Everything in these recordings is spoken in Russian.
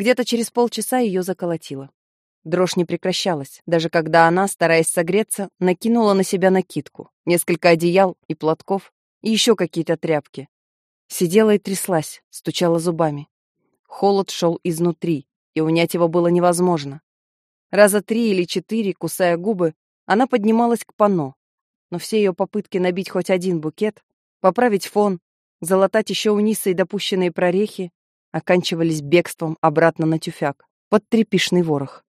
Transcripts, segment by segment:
Где-то через полчаса ее заколотило. Дрожь не прекращалась, даже когда она, стараясь согреться, накинула на себя накидку, несколько одеял и платков, и еще какие-то тряпки. Сидела и тряслась, стучала зубами. Холод шел изнутри, и унять его было невозможно. Раза три или четыре, кусая губы, она поднималась к панно, но все ее попытки набить хоть один букет, поправить фон, залатать еще у Нисы и допущенные прорехи, оканчивались бегством обратно на тюфяк, под трепишный ворох.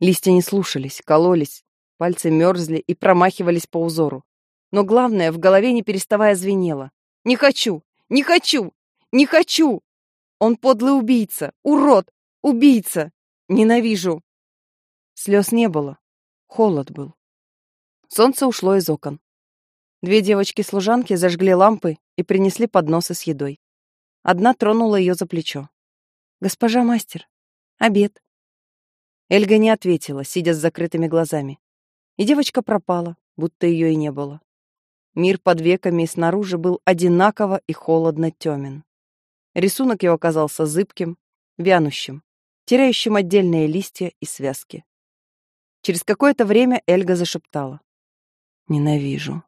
Листья не слушались, кололись, пальцы мерзли и промахивались по узору. Но главное, в голове не переставая звенело. «Не хочу! Не хочу! Не хочу! Он подлый убийца! Урод! Убийца! Ненавижу!» Слез не было. Холод был. Солнце ушло из окон. Две девочки-служанки зажгли лампы и принесли подносы с едой. Одна тронула ее за плечо. «Госпожа мастер, обед». Эльга не ответила, сидя с закрытыми глазами. И девочка пропала, будто ее и не было. Мир под веками и снаружи был одинаково и холодно темен. Рисунок его оказался зыбким, вянущим, теряющим отдельные листья и связки. Через какое-то время Эльга зашептала. «Ненавижу.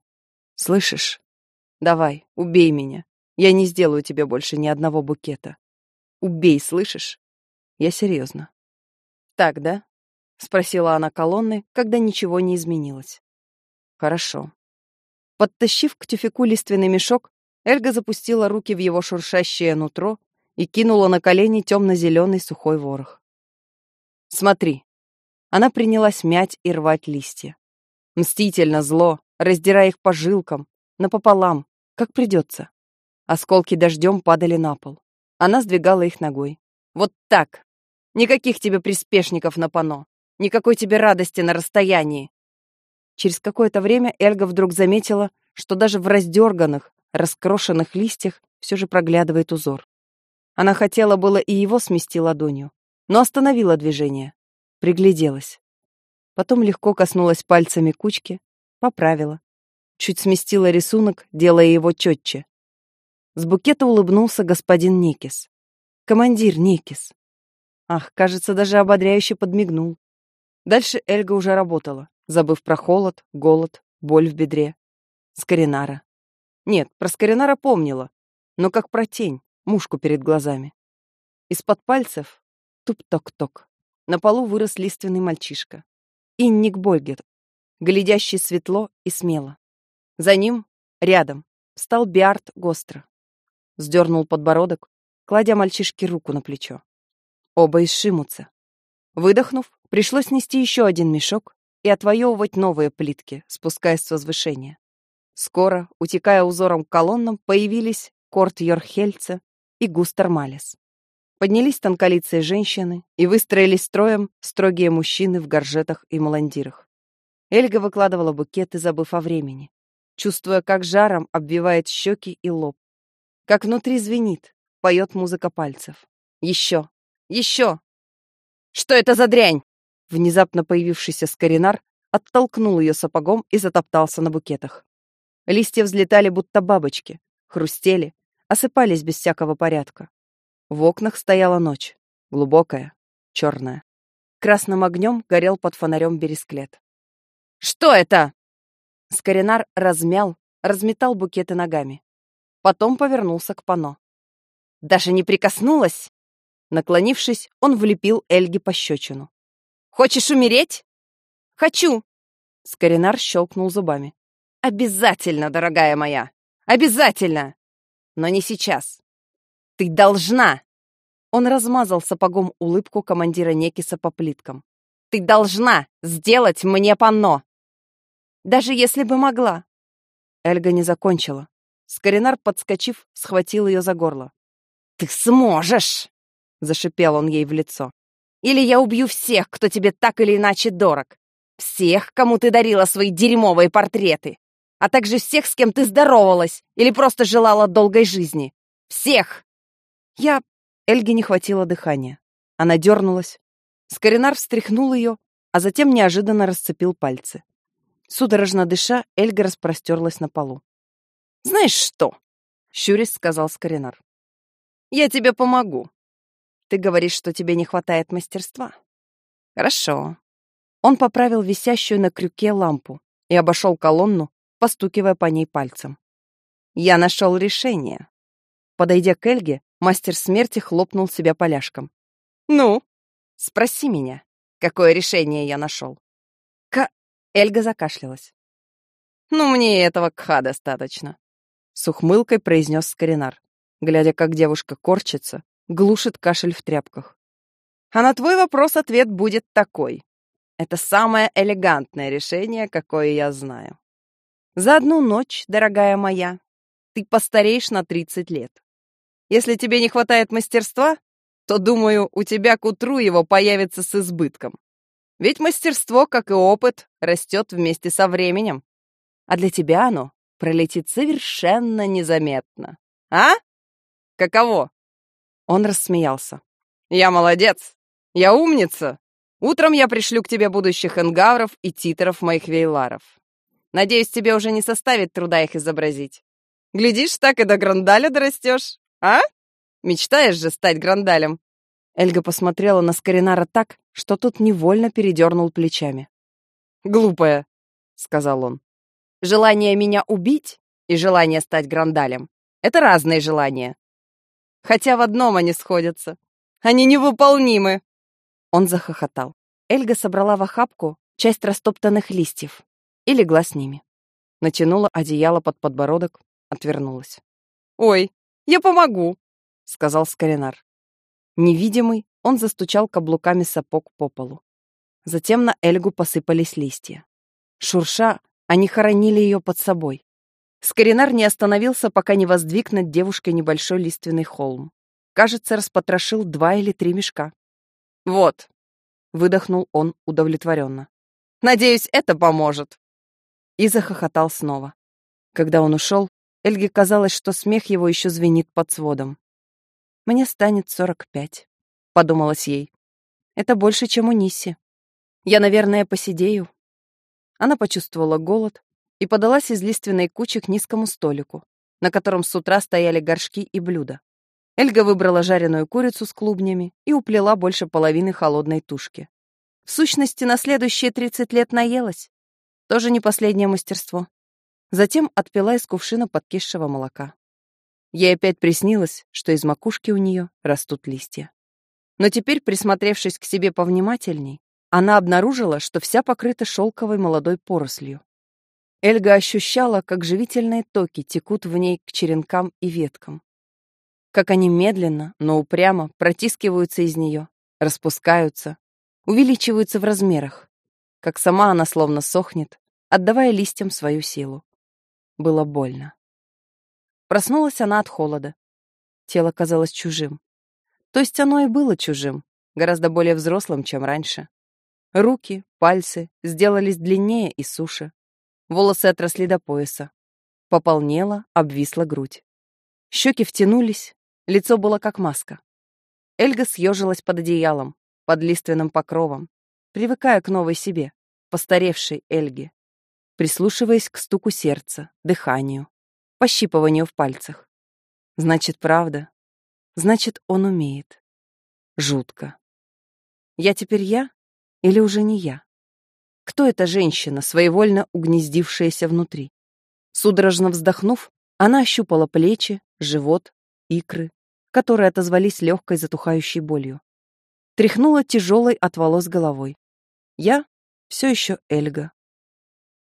Слышишь? Давай, убей меня. Я не сделаю тебе больше ни одного букета. Убей, слышишь? Я серьезно. «Так, да?» — спросила она колонны, когда ничего не изменилось. «Хорошо». Подтащив к тюфику лиственный мешок, Эльга запустила руки в его шуршащее нутро и кинула на колени темно-зеленый сухой ворох. «Смотри». Она принялась мять и рвать листья. Мстительно, зло, раздирая их по жилкам, напополам, как придется. Осколки дождем падали на пол. Она сдвигала их ногой. «Вот так! Никаких тебе приспешников на пано. Никакой тебе радости на расстоянии. Через какое-то время Эльга вдруг заметила, что даже в раздерганных, раскрошенных листьях все же проглядывает узор. Она хотела было и его смести ладонью, но остановила движение, пригляделась. Потом легко коснулась пальцами кучки, поправила. Чуть сместила рисунок, делая его четче. С букета улыбнулся господин Никис. Командир Никис. Ах, кажется, даже ободряюще подмигнул. Дальше Эльга уже работала, забыв про холод, голод, боль в бедре. Скоринара. Нет, про Скоринара помнила, но как про тень, мушку перед глазами. Из-под пальцев туп-ток-ток. На полу вырос лиственный мальчишка. Инник Больгер, глядящий светло и смело. За ним, рядом, встал Биарт Гостро. Сдернул подбородок, кладя мальчишке руку на плечо. Оба изшимутся. Выдохнув, пришлось нести еще один мешок и отвоевывать новые плитки, спускаясь с возвышения. Скоро, утекая узором к колоннам, появились Корт Йорхельце и Густер Малес. Поднялись тонколицые женщины и выстроились строем строгие мужчины в горжетах и маландирах. Эльга выкладывала букеты, забыв о времени, чувствуя, как жаром обвивает щеки и лоб, как внутри звенит, поет музыка пальцев. Еще, еще! Что это за дрянь? Внезапно появившийся скоринар оттолкнул ее сапогом и затоптался на букетах. Листья взлетали, будто бабочки, хрустели, осыпались без всякого порядка. В окнах стояла ночь, глубокая, черная. Красным огнем горел под фонарем бересклет. «Что это?» Скоринар размял, разметал букеты ногами. Потом повернулся к пано. «Даже не прикоснулась?» Наклонившись, он влепил Эльге пощечину. «Хочешь умереть?» «Хочу!» Скоринар щелкнул зубами. «Обязательно, дорогая моя! Обязательно! Но не сейчас! Ты должна!» Он размазал сапогом улыбку командира Некиса по плиткам. «Ты должна сделать мне панно!» «Даже если бы могла!» Эльга не закончила. Скоринар, подскочив, схватил ее за горло. «Ты сможешь!» зашипел он ей в лицо. Или я убью всех, кто тебе так или иначе дорог. Всех, кому ты дарила свои дерьмовые портреты. А также всех, с кем ты здоровалась или просто желала долгой жизни. Всех! Я... Эльге не хватило дыхания. Она дернулась. Скоринар встряхнул ее, а затем неожиданно расцепил пальцы. Судорожно дыша, Эльга распростерлась на полу. «Знаешь что?» — щурясь сказал Скоринар. «Я тебе помогу. ты говоришь, что тебе не хватает мастерства. Хорошо. Он поправил висящую на крюке лампу и обошел колонну, постукивая по ней пальцем. Я нашел решение. Подойдя к Эльге, мастер смерти хлопнул себя поляшком. Ну, спроси меня, какое решение я нашел. К... Эльга закашлялась. Ну, мне этого кха достаточно. С ухмылкой произнес Скоринар, глядя, как девушка корчится, глушит кашель в тряпках. А на твой вопрос ответ будет такой. Это самое элегантное решение, какое я знаю. За одну ночь, дорогая моя, ты постареешь на 30 лет. Если тебе не хватает мастерства, то, думаю, у тебя к утру его появится с избытком. Ведь мастерство, как и опыт, растет вместе со временем. А для тебя оно пролетит совершенно незаметно. А? Каково? Он рассмеялся. Я молодец. Я умница. Утром я пришлю к тебе будущих энгавров и титеров моих вейларов. Надеюсь, тебе уже не составит труда их изобразить. Глядишь, так и до Грандаля дорастешь, а? Мечтаешь же стать Грандалем?» Эльга посмотрела на Скоринара так, что тот невольно передернул плечами. «Глупая», — сказал он. «Желание меня убить и желание стать Грандалем — это разные желания. Хотя в одном они сходятся. Они невыполнимы!» Он захохотал. Эльга собрала в охапку часть растоптанных листьев и легла с ними. Натянула одеяло под подбородок, отвернулась. «Ой, я помогу!» — сказал Скалинар. Невидимый, он застучал каблуками сапог по полу. Затем на Эльгу посыпались листья. Шурша, они хоронили ее под собой. Скоринар не остановился, пока не воздвиг над девушкой небольшой лиственный холм. Кажется, распотрошил два или три мешка. «Вот», — выдохнул он удовлетворенно. «Надеюсь, это поможет». И захохотал снова. Когда он ушел, Эльге казалось, что смех его еще звенит под сводом. «Мне станет сорок пять», — подумалось ей. «Это больше, чем у Нисси. Я, наверное, посидею». Она почувствовала голод, и подалась из лиственной кучи к низкому столику, на котором с утра стояли горшки и блюда. Эльга выбрала жареную курицу с клубнями и уплела больше половины холодной тушки. В сущности, на следующие 30 лет наелась. Тоже не последнее мастерство. Затем отпила из кувшина подкисшего молока. Ей опять приснилось, что из макушки у нее растут листья. Но теперь, присмотревшись к себе повнимательней, она обнаружила, что вся покрыта шелковой молодой порослью. Эльга ощущала, как живительные токи текут в ней к черенкам и веткам. Как они медленно, но упрямо протискиваются из нее, распускаются, увеличиваются в размерах. Как сама она словно сохнет, отдавая листьям свою силу. Было больно. Проснулась она от холода. Тело казалось чужим. То есть оно и было чужим, гораздо более взрослым, чем раньше. Руки, пальцы сделались длиннее и суше. Волосы отросли до пояса. Пополнела, обвисла грудь. Щеки втянулись, лицо было как маска. Эльга съежилась под одеялом, под лиственным покровом, привыкая к новой себе, постаревшей Эльге, прислушиваясь к стуку сердца, дыханию, пощипыванию в пальцах. Значит, правда. Значит, он умеет. Жутко. Я теперь я или уже не я? Кто эта женщина, своевольно угнездившаяся внутри? Судорожно вздохнув, она ощупала плечи, живот, икры, которые отозвались легкой затухающей болью. Тряхнула тяжелой от волос головой. Я все еще Эльга.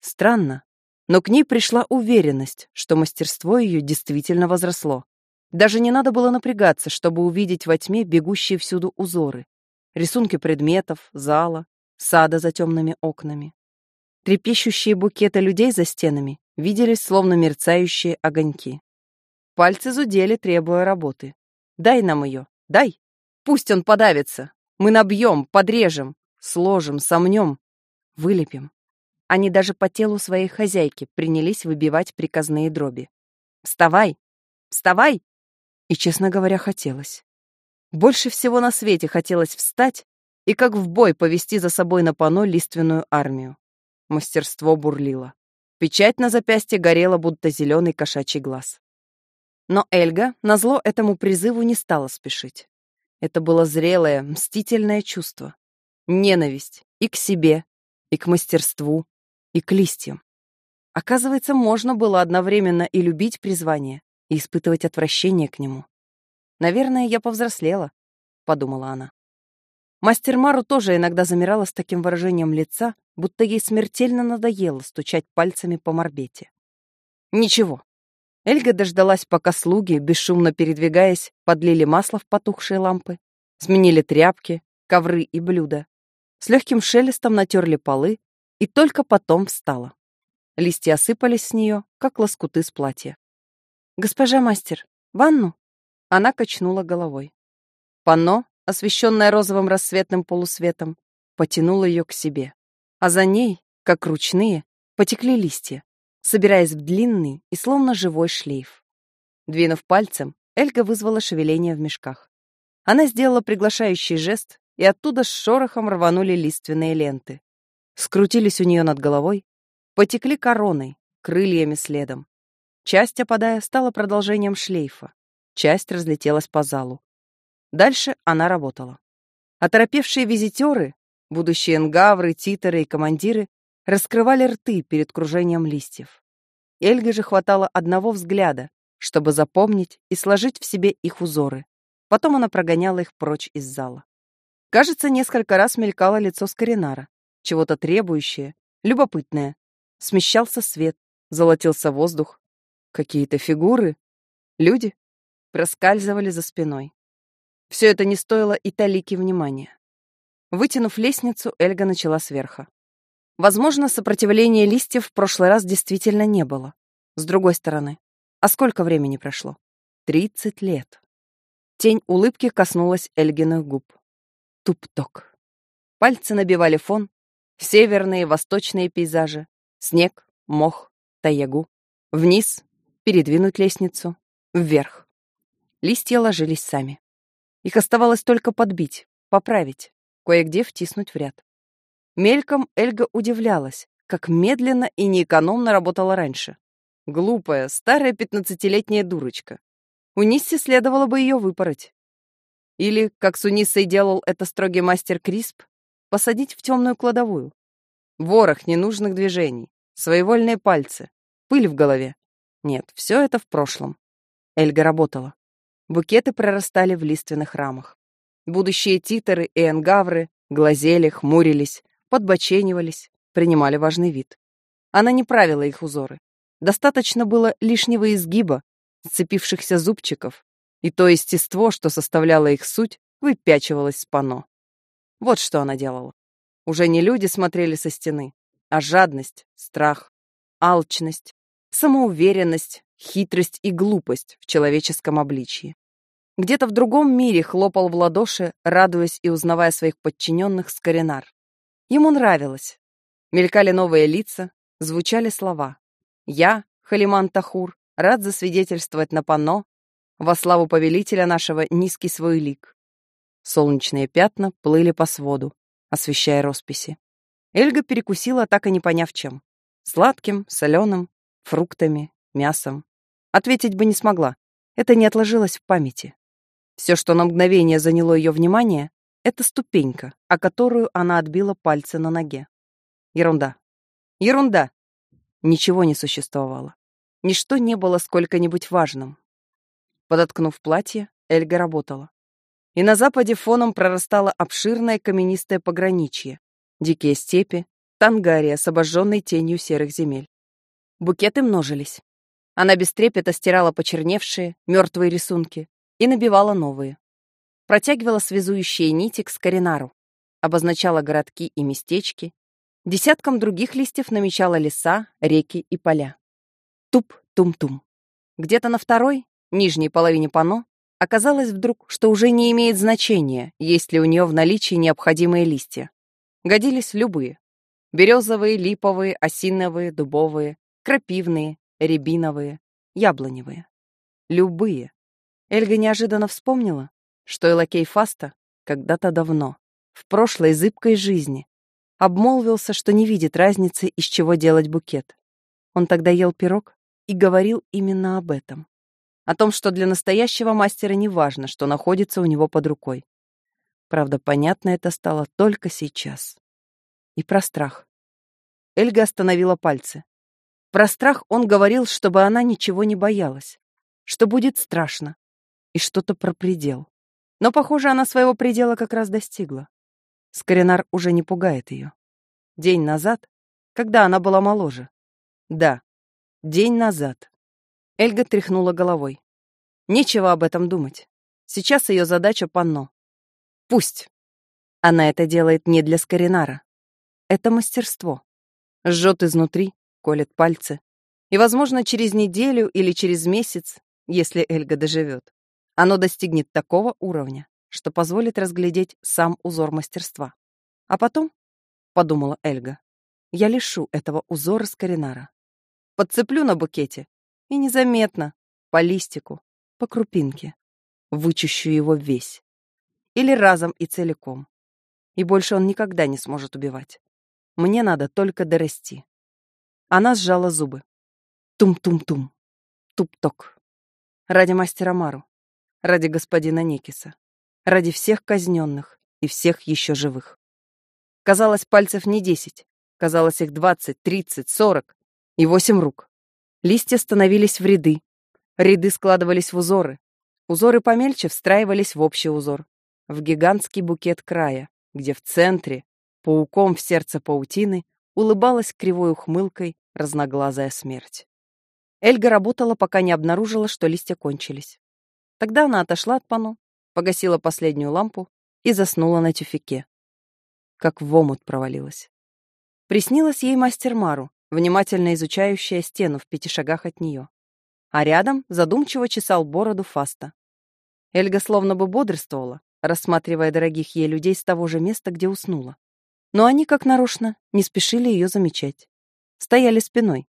Странно, но к ней пришла уверенность, что мастерство ее действительно возросло. Даже не надо было напрягаться, чтобы увидеть во тьме бегущие всюду узоры. Рисунки предметов, зала, сада за темными окнами. Трепещущие букеты людей за стенами виделись словно мерцающие огоньки. Пальцы зудели, требуя работы. «Дай нам ее, дай! Пусть он подавится! Мы набьем, подрежем, сложим, сомнем, вылепим». Они даже по телу своей хозяйки принялись выбивать приказные дроби. «Вставай! Вставай!» И, честно говоря, хотелось. Больше всего на свете хотелось встать и как в бой повести за собой на пано лиственную армию. Мастерство бурлило. Печать на запястье горела, будто зеленый кошачий глаз. Но Эльга, назло этому призыву, не стала спешить. Это было зрелое, мстительное чувство. Ненависть и к себе, и к мастерству, и к листьям. Оказывается, можно было одновременно и любить призвание, и испытывать отвращение к нему. «Наверное, я повзрослела», — подумала она. Мастер Мару тоже иногда замирала с таким выражением лица, будто ей смертельно надоело стучать пальцами по морбете. Ничего. Эльга дождалась, пока слуги, бесшумно передвигаясь, подлили масло в потухшие лампы, сменили тряпки, ковры и блюда, с легким шелестом натерли полы и только потом встала. Листья осыпались с нее, как лоскуты с платья. «Госпожа мастер, ванну?» Она качнула головой. Панно, освещенное розовым рассветным полусветом, потянуло ее к себе. А за ней, как ручные, потекли листья, собираясь в длинный и словно живой шлейф. Двинув пальцем, Эльга вызвала шевеление в мешках. Она сделала приглашающий жест, и оттуда с шорохом рванули лиственные ленты. Скрутились у нее над головой, потекли короной, крыльями следом. Часть, опадая, стала продолжением шлейфа, часть разлетелась по залу. Дальше она работала. Оторопевшие визитеры, будущие энгавры, титеры и командиры, раскрывали рты перед кружением листьев. Эльге же хватало одного взгляда, чтобы запомнить и сложить в себе их узоры. Потом она прогоняла их прочь из зала. Кажется, несколько раз мелькало лицо Скоринара, чего-то требующее, любопытное. Смещался свет, золотился воздух. Какие-то фигуры, люди проскальзывали за спиной. Все это не стоило и талики внимания. Вытянув лестницу, Эльга начала сверху. Возможно, сопротивления листьев в прошлый раз действительно не было. С другой стороны, а сколько времени прошло? Тридцать лет. Тень улыбки коснулась Эльгиных губ. Туп-ток. Пальцы набивали фон, северные, восточные пейзажи, снег, мох, таягу. Вниз, передвинуть лестницу, вверх. Листья ложились сами. Их оставалось только подбить, поправить, кое-где втиснуть в ряд. Мельком Эльга удивлялась, как медленно и неэкономно работала раньше. Глупая, старая пятнадцатилетняя дурочка. У Нисси следовало бы ее выпороть. Или, как с Униссой делал это строгий мастер Крисп, посадить в темную кладовую. Ворох ненужных движений, своевольные пальцы, пыль в голове. Нет, все это в прошлом. Эльга работала. Букеты прорастали в лиственных рамах. Будущие титеры и энгавры глазели, хмурились, подбоченивались, принимали важный вид. Она не правила их узоры. Достаточно было лишнего изгиба, сцепившихся зубчиков, и то естество, что составляло их суть, выпячивалось с пано. Вот что она делала. Уже не люди смотрели со стены, а жадность, страх, алчность, самоуверенность, хитрость и глупость в человеческом обличии. Где-то в другом мире хлопал в ладоши, радуясь и узнавая своих подчиненных Скоринар. Ему нравилось. Мелькали новые лица, звучали слова. «Я, Халиман Тахур, рад засвидетельствовать на панно во славу повелителя нашего низкий свой лик». Солнечные пятна плыли по своду, освещая росписи. Эльга перекусила, так и не поняв чем. Сладким, соленым, фруктами, мясом. Ответить бы не смогла. Это не отложилось в памяти. Все, что на мгновение заняло ее внимание, это ступенька, о которую она отбила пальцы на ноге. Ерунда. Ерунда. Ничего не существовало. Ничто не было сколько-нибудь важным. Подоткнув платье, Эльга работала. И на западе фоном прорастало обширное каменистое пограничье, дикие степи, Тангария с обожженной тенью серых земель. Букеты множились. Она без трепета стирала почерневшие, мертвые рисунки, и набивала новые. Протягивала связующие нити к Скоринару, обозначала городки и местечки, десятком других листьев намечала леса, реки и поля. Туп-тум-тум. Где-то на второй, нижней половине пано, оказалось вдруг, что уже не имеет значения, есть ли у нее в наличии необходимые листья. Годились любые. Березовые, липовые, осиновые, дубовые, крапивные, рябиновые, яблоневые. Любые. Эльга неожиданно вспомнила, что Элакей Фаста когда-то давно, в прошлой зыбкой жизни, обмолвился, что не видит разницы, из чего делать букет. Он тогда ел пирог и говорил именно об этом. О том, что для настоящего мастера не важно, что находится у него под рукой. Правда, понятно это стало только сейчас. И про страх. Эльга остановила пальцы. Про страх он говорил, чтобы она ничего не боялась, что будет страшно, и что-то про предел. Но, похоже, она своего предела как раз достигла. Скоринар уже не пугает ее. День назад, когда она была моложе. Да, день назад. Эльга тряхнула головой. Нечего об этом думать. Сейчас ее задача панно. Пусть. Она это делает не для Скоринара. Это мастерство. Жжет изнутри, колет пальцы. И, возможно, через неделю или через месяц, если Эльга доживет, оно достигнет такого уровня, что позволит разглядеть сам узор мастерства. А потом, — подумала Эльга, — я лишу этого узора Скоринара. Подцеплю на букете и незаметно, по листику, по крупинке, вычищу его весь. Или разом и целиком. И больше он никогда не сможет убивать. Мне надо только дорасти. Она сжала зубы. Тум-тум-тум. Туп-ток. Ради мастера Мару. Ради господина Некиса. Ради всех казненных и всех еще живых. Казалось, пальцев не десять. Казалось, их двадцать, тридцать, сорок. И восемь рук. Листья становились в ряды. Ряды складывались в узоры. Узоры помельче встраивались в общий узор. В гигантский букет края, где в центре, пауком в сердце паутины, улыбалась кривой ухмылкой разноглазая смерть. Эльга работала, пока не обнаружила, что листья кончились. Тогда она отошла от пано, погасила последнюю лампу и заснула на тюфике. Как в омут провалилась. Приснилась ей мастер Мару, внимательно изучающая стену в пяти шагах от нее. А рядом задумчиво чесал бороду Фаста. Эльга словно бы бодрствовала, рассматривая дорогих ей людей с того же места, где уснула. Но они, как нарочно, не спешили ее замечать. Стояли спиной.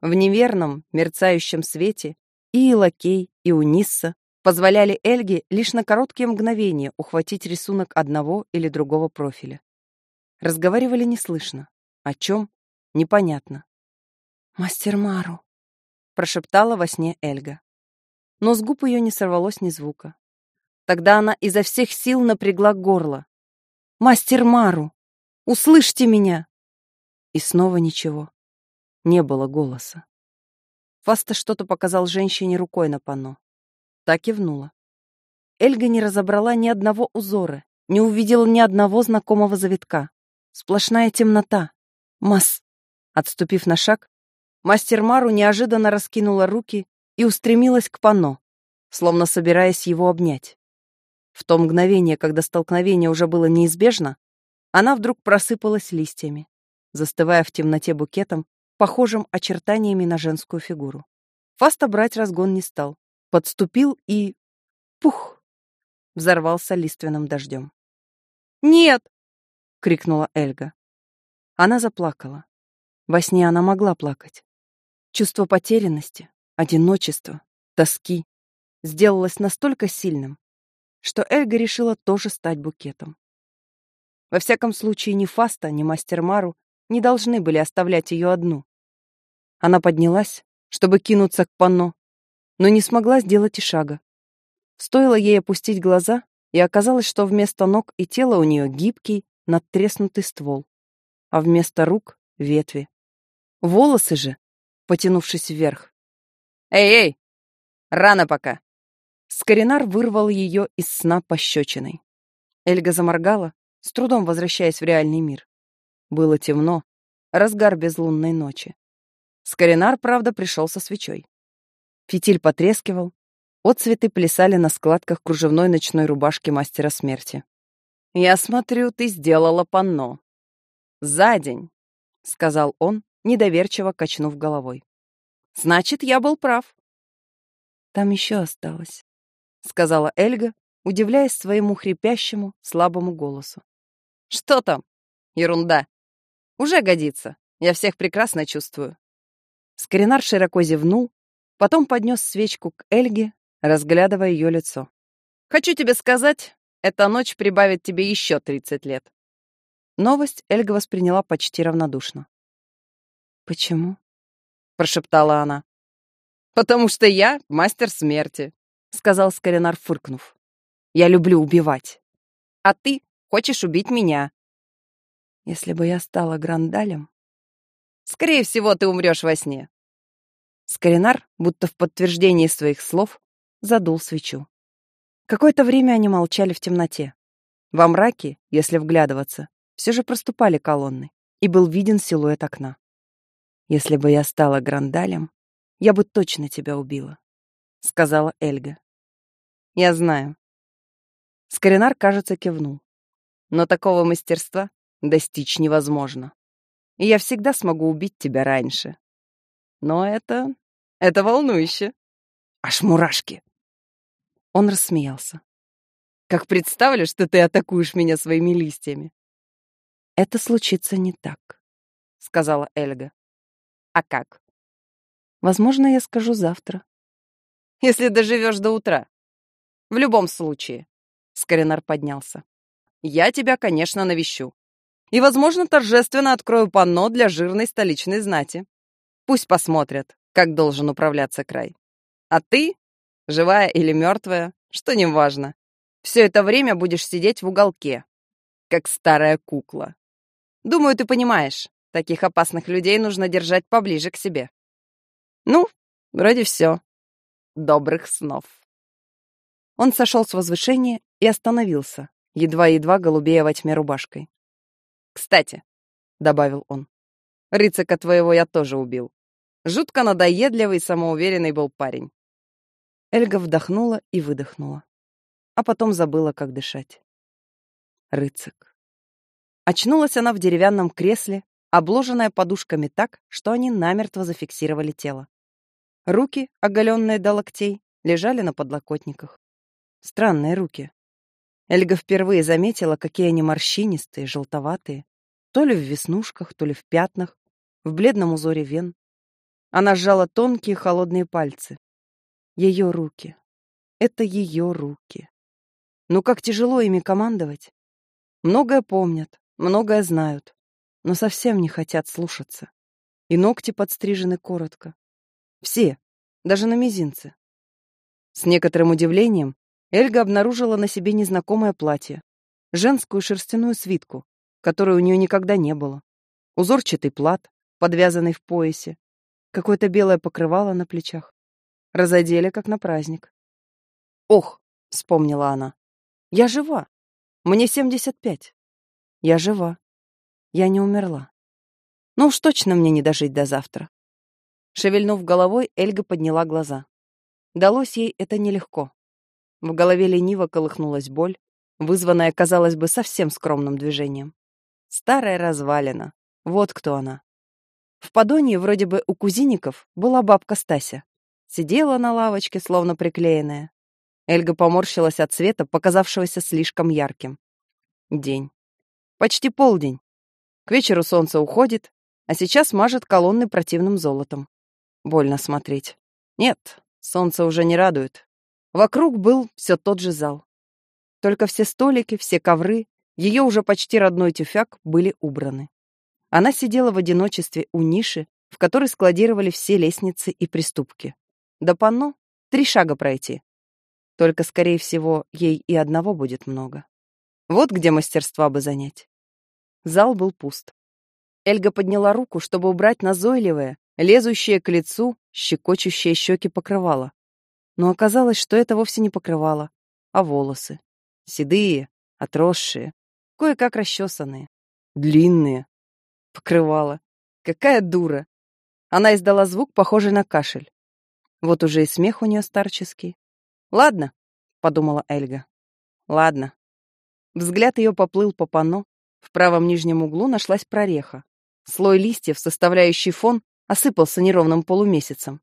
В неверном, мерцающем свете и Лакей, и Унисса позволяли Эльге лишь на короткие мгновения ухватить рисунок одного или другого профиля. Разговаривали неслышно. О чем? Непонятно. «Мастер Мару», — прошептала во сне Эльга. Но с губ ее не сорвалось ни звука. Тогда она изо всех сил напрягла горло. «Мастер Мару! Услышьте меня!» И снова ничего. Не было голоса. Фаста что-то показал женщине рукой на панно. Так и внула. Эльга не разобрала ни одного узора, не увидела ни одного знакомого завитка. Сплошная темнота. Мас. Отступив на шаг, мастер Мару неожиданно раскинула руки и устремилась к панно, словно собираясь его обнять. В то мгновение, когда столкновение уже было неизбежно, она вдруг просыпалась листьями, застывая в темноте букетом, похожим очертаниями на женскую фигуру. Фаста брать разгон не стал. Подступил и... Пух! Взорвался лиственным дождем. «Нет!» — крикнула Эльга. Она заплакала. Во сне она могла плакать. Чувство потерянности, одиночества, тоски сделалось настолько сильным, что Эльга решила тоже стать букетом. Во всяком случае, ни Фаста, ни мастер Мару не должны были оставлять ее одну. Она поднялась, чтобы кинуться к панно, но не смогла сделать и шага. Стоило ей опустить глаза, и оказалось, что вместо ног и тела у нее гибкий, надтреснутый ствол, а вместо рук — ветви. Волосы же, потянувшись вверх. «Эй-эй! Рано пока!» Скоринар вырвал ее из сна пощечиной. Эльга заморгала, с трудом возвращаясь в реальный мир. Было темно, разгар безлунной ночи. Скоринар, правда, пришел со свечой. Фитиль потрескивал, отцветы плясали на складках кружевной ночной рубашки мастера смерти. «Я смотрю, ты сделала панно. За день», — сказал он, недоверчиво качнув головой. «Значит, я был прав». «Там еще осталось», — сказала Эльга, удивляясь своему хрипящему, слабому голосу. «Что там? Ерунда. Уже годится. Я всех прекрасно чувствую». Скоринар широко зевнул, потом поднес свечку к Эльге, разглядывая ее лицо. «Хочу тебе сказать, эта ночь прибавит тебе еще тридцать лет». Новость Эльга восприняла почти равнодушно. «Почему?» — прошептала она. «Потому что я мастер смерти», — сказал Скоринар, фыркнув. «Я люблю убивать. А ты хочешь убить меня. Если бы я стала Грандалем... Скорее всего, ты умрешь во сне. Скоринар, будто в подтверждении своих слов, задул свечу. Какое-то время они молчали в темноте. Во мраке, если вглядываться, все же проступали колонны, и был виден силуэт окна. «Если бы я стала Грандалем, я бы точно тебя убила», — сказала Эльга. «Я знаю». Скоринар, кажется, кивнул. «Но такого мастерства достичь невозможно. И я всегда смогу убить тебя раньше. Но это... это волнующе. Аж мурашки». Он рассмеялся. «Как представлю, что ты атакуешь меня своими листьями». «Это случится не так», — сказала Эльга. «А как?» «Возможно, я скажу завтра». «Если доживешь до утра. В любом случае», — Скоринар поднялся. «Я тебя, конечно, навещу. И, возможно, торжественно открою панно для жирной столичной знати. Пусть посмотрят, как должен управляться край. А ты живая или мертвая, что не важно. Все это время будешь сидеть в уголке, как старая кукла. Думаю, ты понимаешь, таких опасных людей нужно держать поближе к себе. Ну, вроде все. Добрых снов. Он сошел с возвышения и остановился, едва-едва голубея во тьме рубашкой. «Кстати», — добавил он, — «рыцака твоего я тоже убил. Жутко надоедливый, самоуверенный был парень. Эльга вдохнула и выдохнула, а потом забыла, как дышать. Рыцик. Очнулась она в деревянном кресле, обложенная подушками так, что они намертво зафиксировали тело. Руки, оголенные до локтей, лежали на подлокотниках. Странные руки. Эльга впервые заметила, какие они морщинистые, желтоватые, то ли в веснушках, то ли в пятнах, в бледном узоре вен. Она сжала тонкие холодные пальцы, ее руки. Это ее руки. Ну как тяжело ими командовать. Многое помнят, многое знают, но совсем не хотят слушаться. И ногти подстрижены коротко. Все, даже на мизинце. С некоторым удивлением Эльга обнаружила на себе незнакомое платье, женскую шерстяную свитку, которой у нее никогда не было, узорчатый плат, подвязанный в поясе, какое-то белое покрывало на плечах. Разодели, как на праздник. «Ох!» — вспомнила она. «Я жива. Мне семьдесят пять. Я жива. Я не умерла. Ну уж точно мне не дожить до завтра». Шевельнув головой, Эльга подняла глаза. Далось ей это нелегко. В голове лениво колыхнулась боль, вызванная, казалось бы, совсем скромным движением. Старая развалина. Вот кто она. В Подонье вроде бы у кузиников была бабка Стася. Сидела на лавочке, словно приклеенная. Эльга поморщилась от света, показавшегося слишком ярким. День. Почти полдень. К вечеру солнце уходит, а сейчас мажет колонны противным золотом. Больно смотреть. Нет, солнце уже не радует. Вокруг был все тот же зал. Только все столики, все ковры, ее уже почти родной тюфяк были убраны. Она сидела в одиночестве у ниши, в которой складировали все лестницы и приступки. До панно три шага пройти. Только, скорее всего, ей и одного будет много. Вот где мастерства бы занять. Зал был пуст. Эльга подняла руку, чтобы убрать назойливое, лезущее к лицу, щекочущее щеки покрывало. Но оказалось, что это вовсе не покрывало, а волосы. Седые, отросшие, кое-как расчесанные, длинные. Покрывало. Какая дура! Она издала звук, похожий на кашель. Вот уже и смех у нее старческий. «Ладно», — подумала Эльга. «Ладно». Взгляд ее поплыл по панно. В правом нижнем углу нашлась прореха. Слой листьев, составляющий фон, осыпался неровным полумесяцем.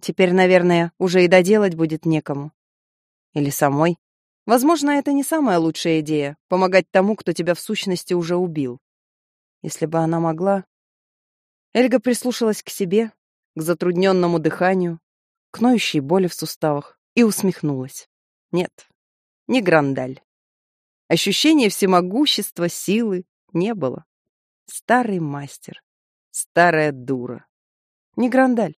Теперь, наверное, уже и доделать будет некому. Или самой. Возможно, это не самая лучшая идея — помогать тому, кто тебя в сущности уже убил. Если бы она могла... Эльга прислушалась к себе, к затрудненному дыханию, к ноющей боли в суставах, и усмехнулась. Нет, не Грандаль. Ощущения всемогущества, силы не было. Старый мастер, старая дура. Не Грандаль.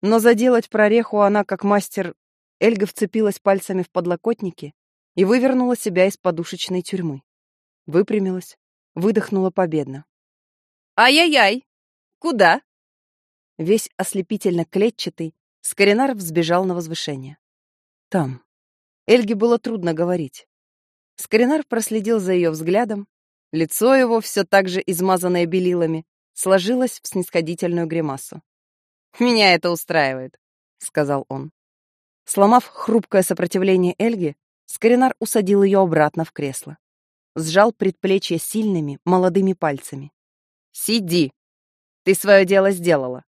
Но заделать прореху она, как мастер, Эльга вцепилась пальцами в подлокотники и вывернула себя из подушечной тюрьмы. Выпрямилась, выдохнула победно. «Ай-яй-яй! Куда?» Весь ослепительно клетчатый, Скоринар взбежал на возвышение. Там. Эльге было трудно говорить. Скоринар проследил за ее взглядом. Лицо его, все так же измазанное белилами, сложилось в снисходительную гримасу. «Меня это устраивает», — сказал он. Сломав хрупкое сопротивление Эльги, Скоринар усадил ее обратно в кресло. Сжал предплечье сильными, молодыми пальцами. «Сиди! Ты свое дело сделала.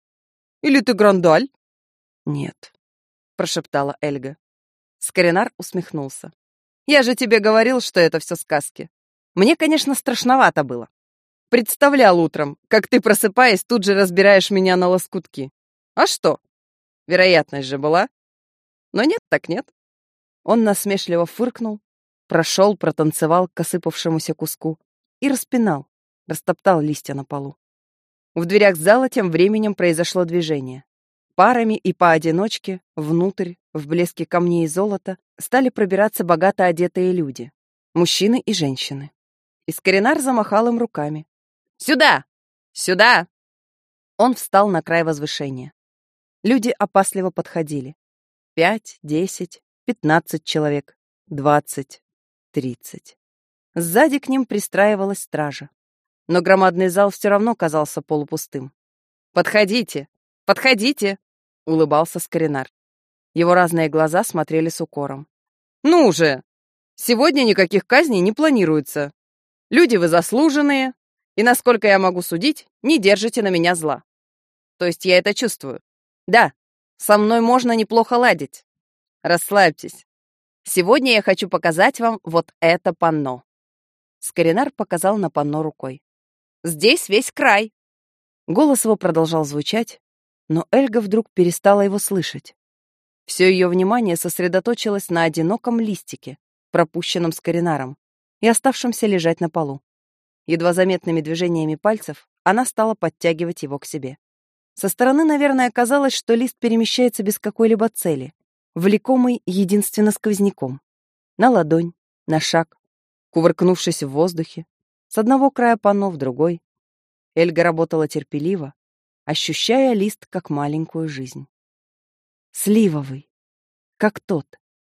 Или ты грандаль?» «Нет», — прошептала Эльга. Скоринар усмехнулся. «Я же тебе говорил, что это все сказки. Мне, конечно, страшновато было. Представлял утром, как ты, просыпаясь, тут же разбираешь меня на лоскутки. А что? Вероятность же была. Но нет так нет». Он насмешливо фыркнул, прошел, протанцевал к осыпавшемуся куску и распинал, растоптал листья на полу. В дверях зала тем временем произошло движение. Парами и поодиночке, внутрь, в блеске камней и золота, стали пробираться богато одетые люди. Мужчины и женщины. Искоренар замахал им руками. «Сюда! Сюда!» Он встал на край возвышения. Люди опасливо подходили. Пять, десять, пятнадцать человек, двадцать, тридцать. Сзади к ним пристраивалась стража но громадный зал все равно казался полупустым. «Подходите! Подходите!» — улыбался Скоринар. Его разные глаза смотрели с укором. «Ну же! Сегодня никаких казней не планируется. Люди вы заслуженные, и, насколько я могу судить, не держите на меня зла. То есть я это чувствую. Да, со мной можно неплохо ладить. Расслабьтесь. Сегодня я хочу показать вам вот это панно». Скоринар показал на панно рукой. Здесь весь край!» Голос его продолжал звучать, но Эльга вдруг перестала его слышать. Все ее внимание сосредоточилось на одиноком листике, пропущенном с коринаром, и оставшемся лежать на полу. Едва заметными движениями пальцев она стала подтягивать его к себе. Со стороны, наверное, казалось, что лист перемещается без какой-либо цели, влекомый единственно сквозняком. На ладонь, на шаг, кувыркнувшись в воздухе, с одного края панно в другой. Эльга работала терпеливо, ощущая лист как маленькую жизнь. Сливовый, как тот,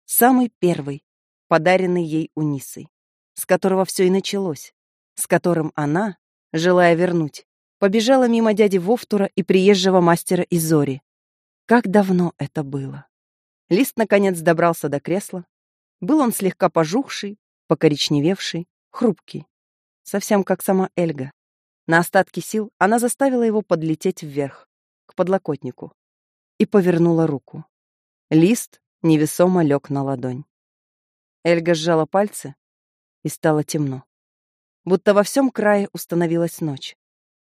самый первый, подаренный ей Унисой, с которого все и началось, с которым она, желая вернуть, побежала мимо дяди Вовтура и приезжего мастера Изори. Как давно это было! Лист, наконец, добрался до кресла. Был он слегка пожухший, покоричневевший, хрупкий совсем как сама Эльга. На остатки сил она заставила его подлететь вверх, к подлокотнику, и повернула руку. Лист невесомо лег на ладонь. Эльга сжала пальцы, и стало темно. Будто во всем крае установилась ночь.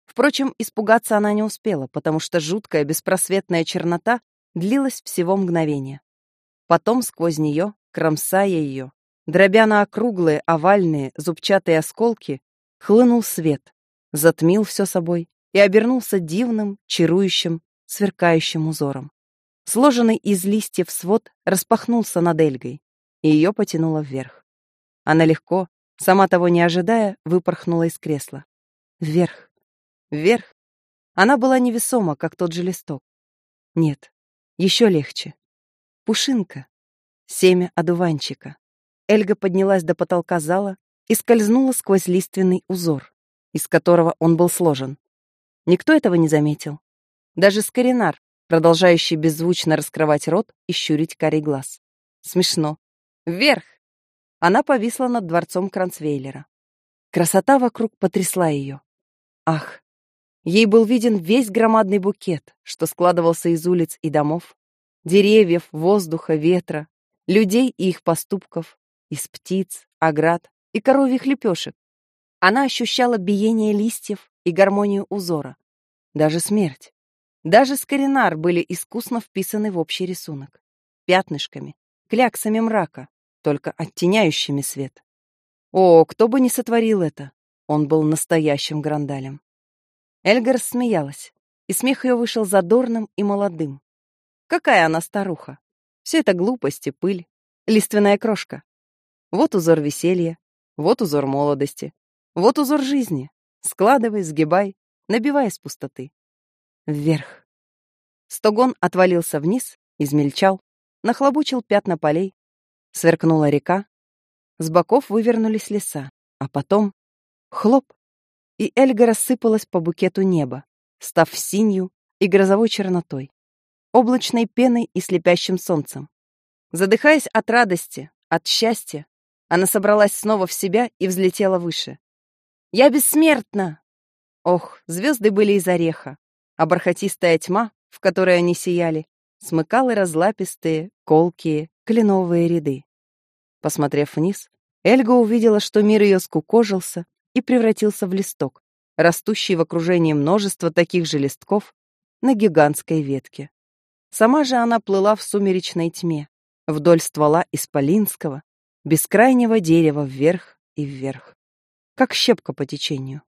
Впрочем, испугаться она не успела, потому что жуткая беспросветная чернота длилась всего мгновение. Потом сквозь нее, кромсая ее, дробя на округлые, овальные, зубчатые осколки, хлынул свет, затмил все собой и обернулся дивным, чарующим, сверкающим узором. Сложенный из листьев свод распахнулся над Эльгой, и ее потянуло вверх. Она легко, сама того не ожидая, выпорхнула из кресла. Вверх, вверх. Она была невесома, как тот же листок. Нет, еще легче. Пушинка, семя одуванчика. Эльга поднялась до потолка зала и скользнула сквозь лиственный узор, из которого он был сложен. Никто этого не заметил. Даже Скоринар, продолжающий беззвучно раскрывать рот и щурить карий глаз. Смешно. Вверх! Она повисла над дворцом Кранцвейлера. Красота вокруг потрясла ее. Ах! Ей был виден весь громадный букет, что складывался из улиц и домов, деревьев, воздуха, ветра, людей и их поступков, из птиц, оград, и коровьих лепешек. Она ощущала биение листьев и гармонию узора. Даже смерть. Даже скоринар были искусно вписаны в общий рисунок. Пятнышками, кляксами мрака, только оттеняющими свет. О, кто бы ни сотворил это, он был настоящим грандалем. Эльга рассмеялась, и смех ее вышел задорным и молодым. Какая она старуха! Все это глупость и пыль, лиственная крошка. Вот узор веселья, вот узор молодости, вот узор жизни. Складывай, сгибай, набивай из пустоты. Вверх. Стогон отвалился вниз, измельчал, нахлобучил пятна полей. Сверкнула река. С боков вывернулись леса, а потом — хлоп, и Эльга рассыпалась по букету неба, став синью и грозовой чернотой, облачной пеной и слепящим солнцем. Задыхаясь от радости, от счастья, она собралась снова в себя и взлетела выше. «Я бессмертна!» Ох, звезды были из ореха, а бархатистая тьма, в которой они сияли, смыкала разлапистые, колкие, кленовые ряды. Посмотрев вниз, Эльга увидела, что мир ее скукожился и превратился в листок, растущий в окружении множества таких же листков на гигантской ветке. Сама же она плыла в сумеречной тьме, вдоль ствола исполинского, бескрайнего дерева вверх и вверх, как щепка по течению.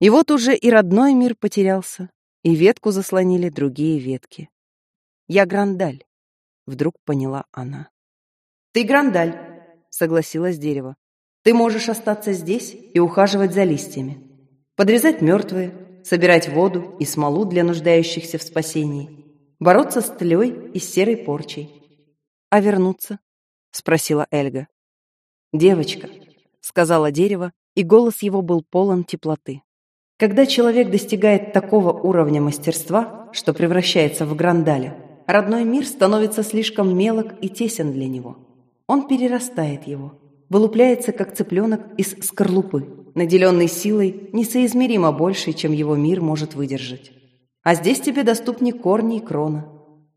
И вот уже и родной мир потерялся, и ветку заслонили другие ветки. «Я Грандаль», — вдруг поняла она. «Ты Грандаль», — согласилась дерево. «Ты можешь остаться здесь и ухаживать за листьями, подрезать мертвые, собирать воду и смолу для нуждающихся в спасении, бороться с тлей и серой порчей. А вернуться?» — спросила Эльга. «Девочка», — сказала дерево, и голос его был полон теплоты. «Когда человек достигает такого уровня мастерства, что превращается в Грандаля, родной мир становится слишком мелок и тесен для него. Он перерастает его, вылупляется, как цыпленок из скорлупы, наделенный силой несоизмеримо большей, чем его мир может выдержать. А здесь тебе доступны корни и крона.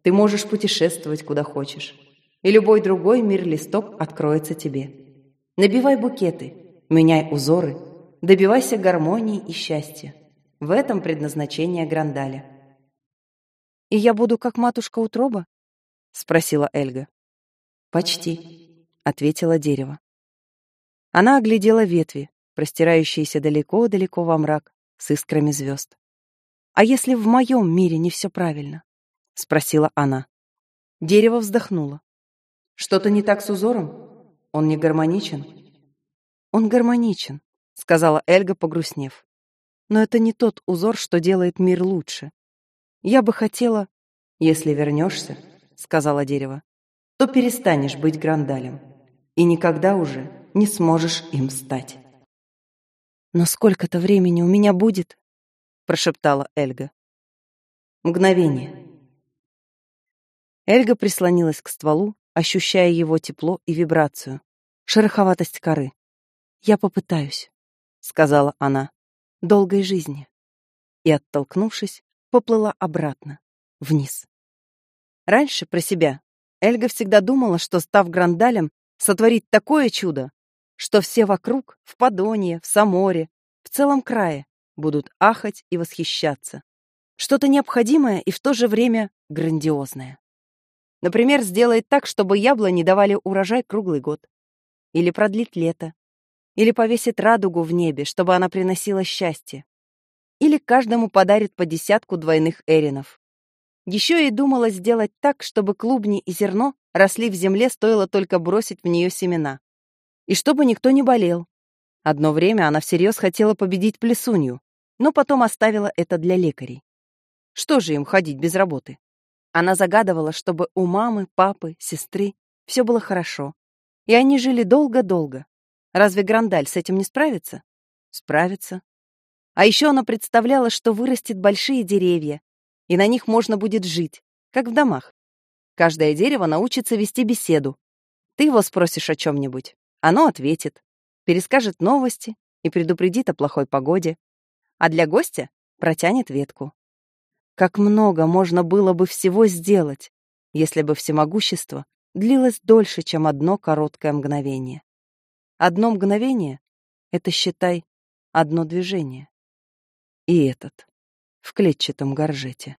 Ты можешь путешествовать куда хочешь, и любой другой мир-листок откроется тебе. Набивай букеты, меняй узоры, добивайся гармонии и счастья. В этом предназначение Грандаля. «И я буду как матушка утроба?» — спросила Эльга. «Почти», — ответила дерево. Она оглядела ветви, простирающиеся далеко-далеко во мрак, с искрами звезд. «А если в моем мире не все правильно?» — спросила она. Дерево вздохнуло. «Что-то не так с узором?» Он не гармоничен? Он гармоничен, сказала Эльга, погрустнев. Но это не тот узор, что делает мир лучше. Я бы хотела... Если вернешься, сказала дерево, то перестанешь быть Грандалем и никогда уже не сможешь им стать. Но сколько-то времени у меня будет, прошептала Эльга. Мгновение. Эльга прислонилась к стволу, ощущая его тепло и вибрацию, шероховатость коры. «Я попытаюсь», — сказала она, — «долгой жизни». И, оттолкнувшись, поплыла обратно, вниз. Раньше про себя Эльга всегда думала, что, став Грандалем, сотворит такое чудо, что все вокруг, в Подонье, в Саморе, в целом крае, будут ахать и восхищаться. Что-то необходимое и в то же время грандиозное. Например, сделает так, чтобы яблони давали урожай круглый год. Или продлит лето. Или повесит радугу в небе, чтобы она приносила счастье. Или каждому подарит по десятку двойных эринов. Еще и думала сделать так, чтобы клубни и зерно росли в земле, стоило только бросить в нее семена. И чтобы никто не болел. Одно время она всерьез хотела победить плесунью, но потом оставила это для лекарей. Что же им ходить без работы? Она загадывала, чтобы у мамы, папы, сестры все было хорошо. И они жили долго-долго. Разве Грандаль с этим не справится? Справится. А еще она представляла, что вырастет большие деревья, и на них можно будет жить, как в домах. Каждое дерево научится вести беседу. Ты его спросишь о чем-нибудь, оно ответит, перескажет новости и предупредит о плохой погоде, а для гостя протянет ветку. Как много можно было бы всего сделать, если бы всемогущество длилось дольше, чем одно короткое мгновение. Одно мгновение — это, считай, одно движение. И этот, в клетчатом горжете.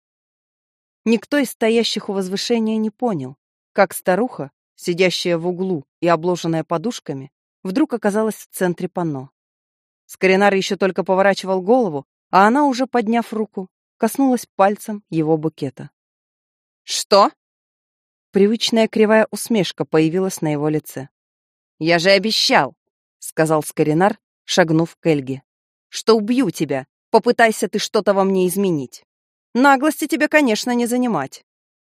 Никто из стоящих у возвышения не понял, как старуха, сидящая в углу и обложенная подушками, вдруг оказалась в центре панно. Скоринар еще только поворачивал голову, а она, уже подняв руку, коснулась пальцем его букета. «Что?» Привычная кривая усмешка появилась на его лице. «Я же обещал», — сказал Скоринар, шагнув к Эльге, «что убью тебя, попытайся ты что-то во мне изменить. Наглости тебе, конечно, не занимать.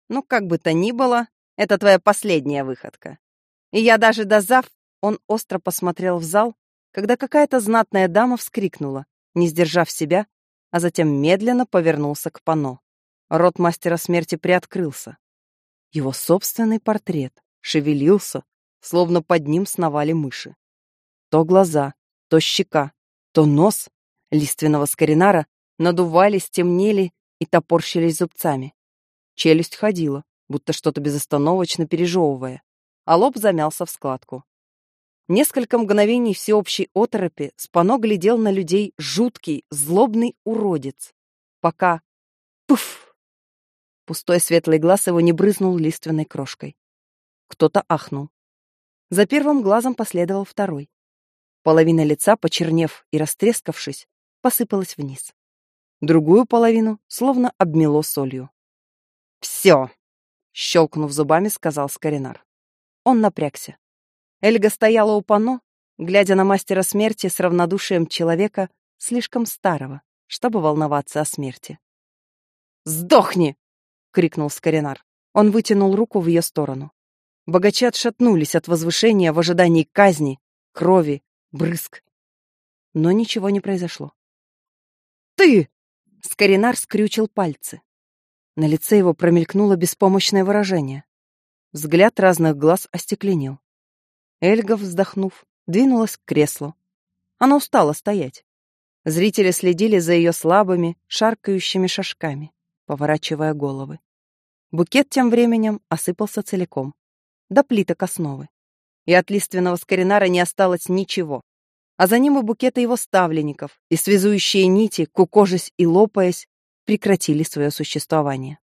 Ну, как бы то ни было, это твоя последняя выходка. И я даже дозав, он остро посмотрел в зал, когда какая-то знатная дама вскрикнула, не сдержав себя, а затем медленно повернулся к пано. Рот мастера смерти приоткрылся. Его собственный портрет шевелился, словно под ним сновали мыши. То глаза, то щека, то нос лиственного скоринара надувались, темнели и топорщились зубцами. Челюсть ходила, будто что-то безостановочно пережевывая, а лоб замялся в складку. Несколько мгновений всеобщей оторопи Спано глядел на людей жуткий, злобный уродец, пока... Пуф! Пустой светлый глаз его не брызнул лиственной крошкой. Кто-то ахнул. За первым глазом последовал второй. Половина лица, почернев и растрескавшись, посыпалась вниз. Другую половину словно обмело солью. «Все!» — щелкнув зубами, сказал Скоринар. Он напрягся. Эльга стояла у пано, глядя на мастера смерти с равнодушием человека, слишком старого, чтобы волноваться о смерти. «Сдохни!» — крикнул Скоринар. Он вытянул руку в ее сторону. Богачи отшатнулись от возвышения в ожидании казни, крови, брызг. Но ничего не произошло. «Ты!» — Скоринар скрючил пальцы. На лице его промелькнуло беспомощное выражение. Взгляд разных глаз остекленел. Эльга, вздохнув, двинулась к креслу. Она устала стоять. Зрители следили за ее слабыми, шаркающими шажками, поворачивая головы. Букет тем временем осыпался целиком, до плиток основы. И от лиственного скоринара не осталось ничего. А за ним и букеты его ставленников, и связующие нити, кукожась и лопаясь, прекратили свое существование.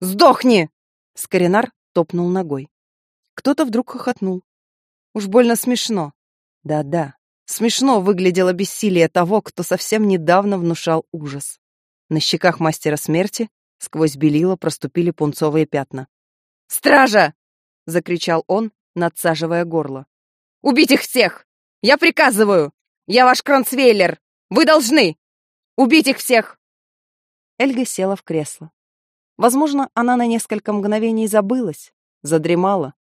«Сдохни!» — Скоринар топнул ногой. Кто-то вдруг хохотнул. Уж больно смешно. Да-да, смешно выглядело бессилие того, кто совсем недавно внушал ужас. На щеках мастера смерти сквозь белила проступили пунцовые пятна. «Стража!» — закричал он, надсаживая горло. «Убить их всех! Я приказываю! Я ваш кронцвейлер! Вы должны! Убить их всех!» Эльга села в кресло. Возможно, она на несколько мгновений забылась, задремала.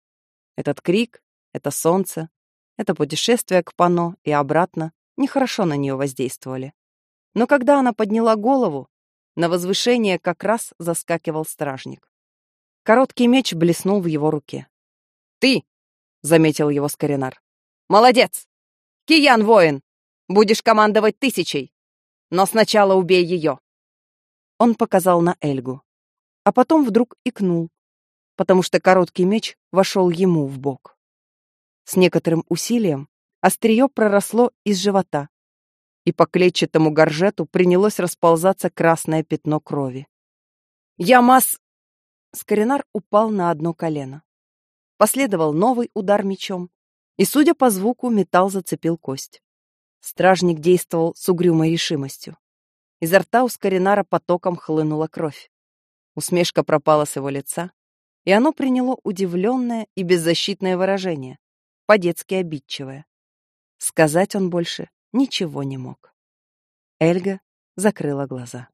Этот крик, это солнце, это путешествие к Пано и обратно нехорошо на нее воздействовали. Но когда она подняла голову, на возвышение как раз заскакивал стражник. Короткий меч блеснул в его руке. «Ты!» — заметил его Скоринар. «Молодец! Киян воин! Будешь командовать тысячей! Но сначала убей ее!» Он показал на Эльгу, а потом вдруг икнул, потому что короткий меч вошел ему в бок. С некоторым усилием острие проросло из живота, и по клетчатому горжету принялось расползаться красное пятно крови. «Я мас...» Скоринар упал на одно колено. Последовал новый удар мечом, и, судя по звуку, металл зацепил кость. Стражник действовал с угрюмой решимостью. Изо рта у Скоринара потоком хлынула кровь. Усмешка пропала с его лица, и оно приняло удивленное и беззащитное выражение, по-детски обидчивая. Сказать он больше ничего не мог. Эльга закрыла глаза.